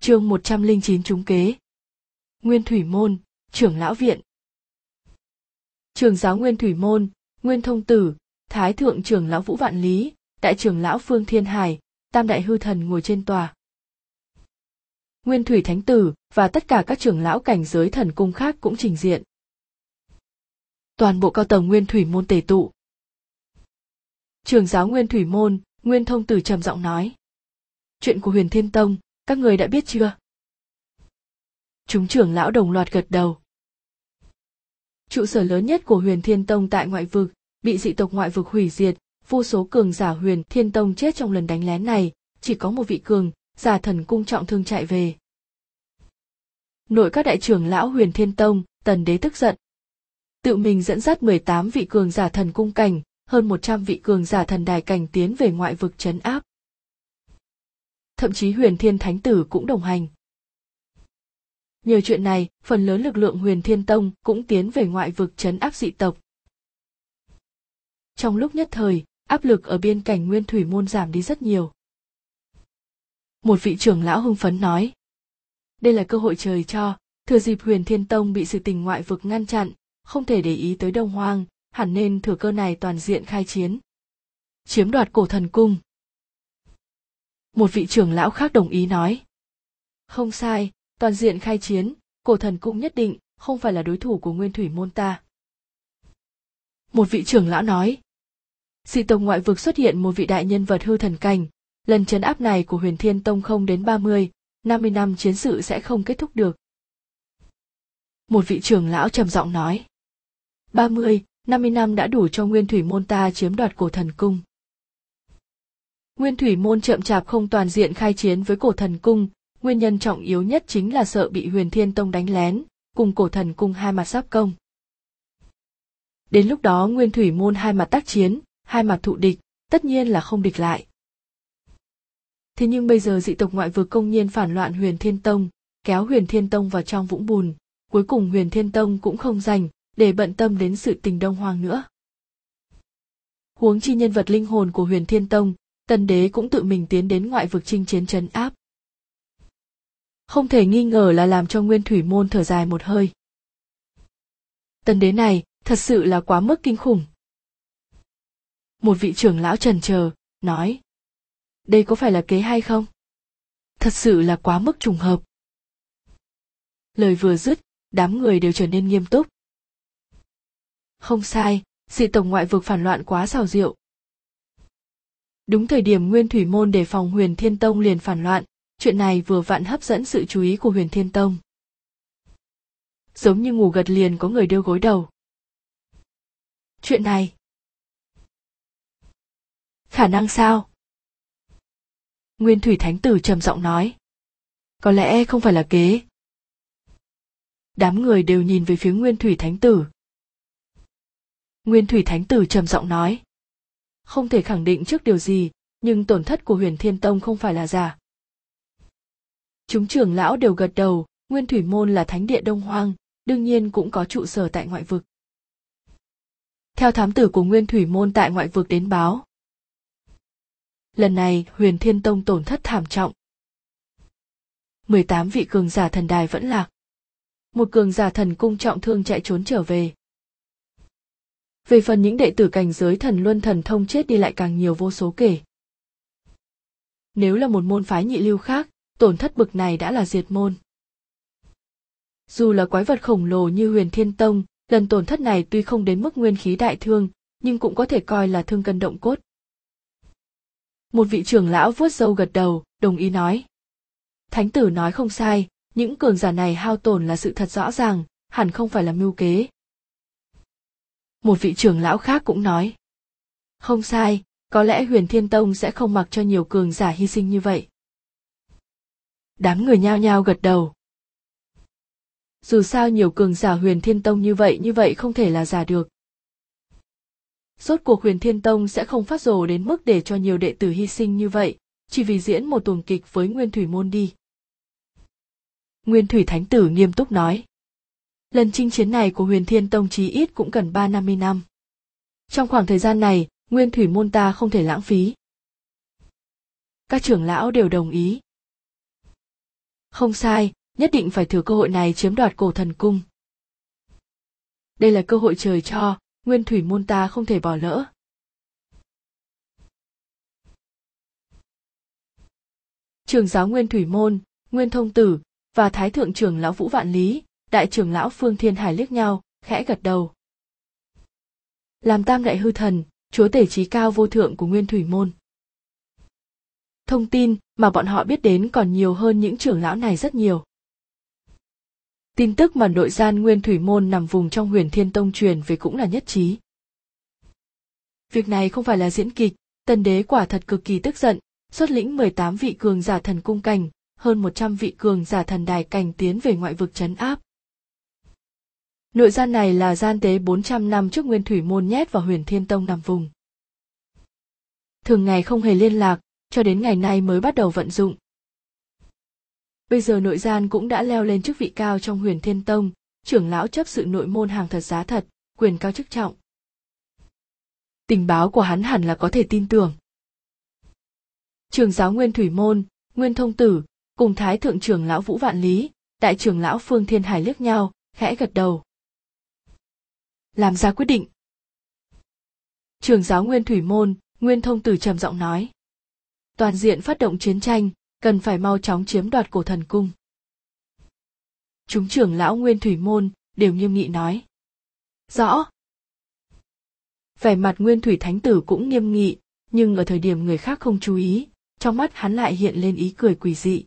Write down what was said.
chương 109 trúng kế. Nguyên Thủy Môn, trưởng lão viện. Trường giáo Nguyên Thủy Môn, Nguyên Thông Tử, Thái Thượng trưởng lão Vũ Vạn Lý, Đại trưởng lão Phương Thiên Hải, Tam Đại Hư Thần ngồi trên tòa. Nguyên Thủy Thánh Tử và tất cả các trưởng lão cảnh giới thần cung khác cũng trình diện. Toàn bộ cao tầng Nguyên Thủy Môn tề tụ. Trường giáo Nguyên Thủy Môn, Nguyên Thông Tử trầm giọng nói. Chuyện của Huyền Thiên Tông, các người đã biết chưa? Chúng trưởng lão đồng loạt gật đầu. Trụ sở lớn nhất của Huyền Thiên Tông tại ngoại vực, bị dị tộc ngoại vực hủy diệt, vô số cường giả Huyền Thiên Tông chết trong lần đánh lén này, chỉ có một vị cường, giả thần cung trọng thương chạy về. Nội các đại trưởng lão Huyền Thiên Tông, Tần Đế tức giận. Tự mình dẫn dắt 18 vị cường giả thần cung cảnh, hơn 100 vị cường giả thần đài cảnh tiến về ngoại vực trấn áp. Thậm chí Huyền Thiên Thánh Tử cũng đồng hành. Nhờ chuyện này, phần lớn lực lượng Huyền Thiên Tông cũng tiến về ngoại vực chấn áp dị tộc. Trong lúc nhất thời, áp lực ở biên cảnh Nguyên Thủy Môn giảm đi rất nhiều. Một vị trưởng lão hưng phấn nói. Đây là cơ hội trời cho, thừa dịp Huyền Thiên Tông bị sự tình ngoại vực ngăn chặn, không thể để ý tới Đông Hoang, hẳn nên thừa cơ này toàn diện khai chiến. Chiếm đoạt cổ thần cung. Một vị trưởng lão khác đồng ý nói. Không sai, toàn diện khai chiến, cổ thần cung nhất định không phải là đối thủ của nguyên thủy môn ta. Một vị trưởng lão nói. Dị tông ngoại vực xuất hiện một vị đại nhân vật hư thần cảnh, lần chấn áp này của huyền thiên tông không đến 30, 50 năm chiến sự sẽ không kết thúc được. Một vị trưởng lão trầm giọng nói. 30, 50 năm đã đủ cho nguyên thủy môn ta chiếm đoạt cổ thần cung. Nguyên thủy môn chậm chạp không toàn diện khai chiến với cổ thần cung, nguyên nhân trọng yếu nhất chính là sợ bị huyền thiên tông đánh lén, cùng cổ thần cung hai mặt giáp công. Đến lúc đó nguyên thủy môn hai mặt tác chiến, hai mặt thụ địch, tất nhiên là không địch lại. Thế nhưng bây giờ dị tộc ngoại vực công nhiên phản loạn huyền thiên tông, kéo huyền thiên tông vào trong vũng bùn, cuối cùng huyền thiên tông cũng không dành, để bận tâm đến sự tình đông hoàng nữa. Huống chi nhân vật linh hồn của huyền thiên tông, tần đế cũng tự mình tiến đến ngoại vực chinh chiến chấn áp. Không thể nghi ngờ là làm cho nguyên thủy môn thở dài một hơi. Tần đế này, thật sự là quá mức kinh khủng. Một vị trưởng lão trần chờ nói. Đây có phải là kế hay không? Thật sự là quá mức trùng hợp. Lời vừa dứt, đám người đều trở nên nghiêm túc. Không sai, dị tổng ngoại vực phản loạn quá xào rượu. Đúng thời điểm Nguyên Thủy Môn đề phòng Huyền Thiên Tông liền phản loạn, chuyện này vừa vặn hấp dẫn sự chú ý của Huyền Thiên Tông. Giống như ngủ gật liền có người đưa gối đầu. Chuyện này. Khả năng sao? Nguyên Thủy Thánh Tử trầm giọng nói. Có lẽ không phải là kế. Đám người đều nhìn về phía Nguyên Thủy Thánh Tử. Nguyên Thủy Thánh Tử trầm giọng nói. Không thể khẳng định trước điều gì, nhưng tổn thất của huyền thiên tông không phải là giả. Chúng trưởng lão đều gật đầu, Nguyên Thủy Môn là thánh địa Đông Hoang, đương nhiên cũng có trụ sở tại ngoại vực. Theo thám tử của Nguyên Thủy Môn tại ngoại vực đến báo. Lần này huyền thiên tông tổn thất thảm trọng. 18 vị cường giả thần đài vẫn lạc. Một cường giả thần cung trọng thương chạy trốn trở về. Về phần những đệ tử cảnh giới thần luân thần thông chết đi lại càng nhiều vô số kể. Nếu là một môn phái nhị lưu khác, tổn thất bực này đã là diệt môn. Dù là quái vật khổng lồ như huyền thiên tông, lần tổn thất này tuy không đến mức nguyên khí đại thương, nhưng cũng có thể coi là thương cân động cốt. Một vị trưởng lão vuốt râu gật đầu, đồng ý nói. Thánh tử nói không sai, những cường giả này hao tổn là sự thật rõ ràng, hẳn không phải là mưu kế, một vị trưởng lão khác cũng nói, không sai, có lẽ huyền thiên tông sẽ không mặc cho nhiều cường giả hy sinh như vậy. Đám người nhao nhao gật đầu. Dù sao nhiều cường giả huyền thiên tông như vậy như vậy không thể là giả được. Rốt cuộc huyền thiên tông sẽ không phát rồ đến mức để cho nhiều đệ tử hy sinh như vậy, chỉ vì diễn một tuồng kịch với nguyên thủy môn đi. Nguyên thủy thánh tử nghiêm túc nói Lần chinh chiến này của huyền thiên tông chí ít cũng cần ba năm mươi năm. Trong khoảng thời gian này, nguyên thủy môn ta không thể lãng phí. Các trưởng lão đều đồng ý. không sai nhất định phải thừa cơ hội này chiếm đoạt cổ thần cung đây là cơ hội trời cho nguyên thủy môn ta không thể bỏ lỡ trường giáo nguyên thủy môn nguyên thông tử và thái thượng trưởng lão vũ vạn lý đại trưởng lão phương thiên hải liếc nhau, khẽ gật đầu. Làm tam đại hư thần, chúa tể trí cao vô thượng của nguyên thủy môn. Thông tin mà bọn họ biết đến còn nhiều hơn những trưởng lão này rất nhiều. Tin tức mà nội gian nguyên thủy môn nằm vùng trong huyền thiên tông truyền về cũng là nhất trí. Việc này không phải là diễn kịch tần đế quả thật cực kỳ tức giận, xuất lĩnh 18 vị cường giả thần cung cảnh, hơn 100 vị cường giả thần đài cảnh tiến về ngoại vực trấn áp nội gian này là gian tế 400 năm trước nguyên thủy môn nhét vào huyền thiên tông nằm vùng. Thường ngày không hề liên lạc, cho đến ngày nay mới bắt đầu vận dụng. Bây giờ nội gian cũng đã leo lên chức vị cao trong huyền thiên tông, trưởng lão chấp sự nội môn hàng thật giá thật, quyền cao chức trọng. Tình báo của hắn hẳn là có thể tin tưởng. Trường giáo nguyên thủy môn, nguyên thông tử, cùng thái thượng trưởng lão vũ vạn lý, đại trưởng lão phương thiên hải liếc nhau, khẽ gật đầu làm ra quyết định. Trường giáo nguyên thủy môn, nguyên thông tử trầm giọng nói. Toàn diện phát động chiến tranh, cần phải mau chóng chiếm đoạt cổ thần cung. Chúng trưởng lão nguyên thủy môn đều nghiêm nghị nói. Rõ. Vẻ mặt nguyên thủy thánh tử cũng nghiêm nghị, nhưng ở thời điểm người khác không chú ý, trong mắt hắn lại hiện lên ý cười quỷ dị.